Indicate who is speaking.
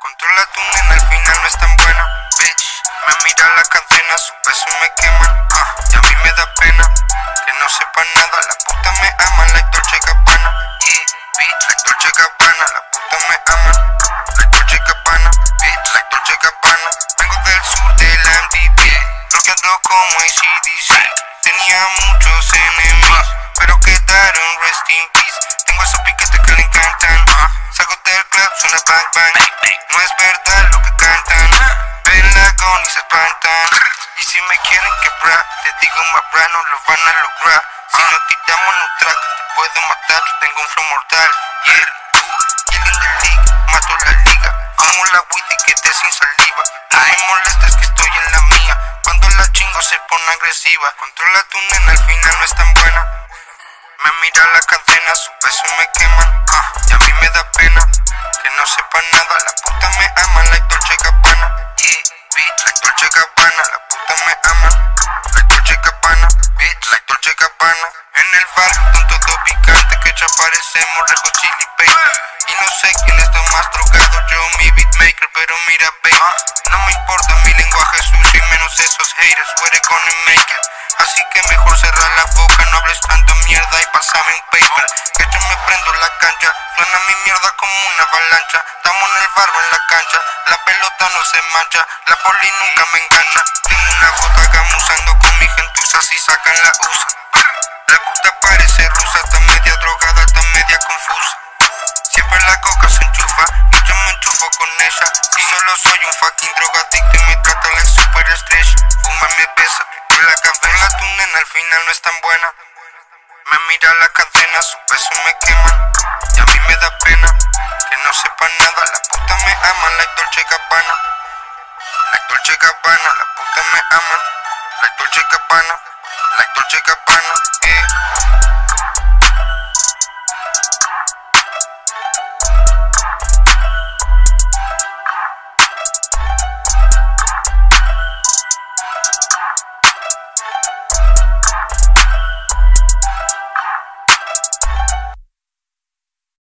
Speaker 1: Controla tu nena, al final no es tan buena, bitch. Me mira la cadena, su peso me queman, ah, y a mí me da pena que no sepa nada. La puta me ama, like Dolce Gabbana, yeah, bitch, like Dolce Gabbana. La puta me ama, like Dolce Gabbana, bitch, like Dolce Gabbana. Vengo del sur de la MDB, bloqueado como ACDC. Tenía muchos enemigos, quedaron rest in peace. Tengo esos piquetes que le encantan, ah, salgo del club, suena bang bang. No es verdad lo que cantan, ven la y se espantan. Y si me quieren quebrar, te digo más no lo van a lograr. Si no tiramos un track, te puedo matar, tengo un flow mortal. Yeah, uh, killing the league, mato la liga. Como la weed y quedé sin saliva. No me molestes que estoy en la mía. Cuando la chingo se pone agresiva. Controla tu nena, al final no es tan buena. Me mira la cadena, su peso me queman, ah, y a mí me da pena que no sepa nada. La puta me ama, like Dolce Gabbana, yeah, bitch, like Dolce Gabbana. La puta me ama, like Dolce Gabbana, bitch, like Dolce Gabbana. En el barrio con todo picante que ya parecemos rejo chili baby. Y no sé quién está más drogado, yo mi beatmaker, pero mira baby, no me importa mi lenguaje sucio y menos esos haters, we're gonna make it. Así que mejor cerrar la boca, no hables tanta mierda y pasame un paper. Que yo me prendo la cancha, suena mi mierda como una avalancha. Estamos en el barro en la cancha, la pelota no se mancha, la poli nunca me engancha. Tengo una bota gamuzando con mi gentuza si sacan la usa. La puta parece rusa, está media drogada, está media confusa. Siempre la coca se enchufa y yo me enchufo con ella. Y solo soy un fucking drogadicto y me trata la al final no es tan buena. Me mira la cadena, su peso me queman. Y a mí me da pena que no sepan nada. La puta me aman, la like Dolce La like Dolce la puta me aman. La like Dolce la Dolce Gabbana, eh.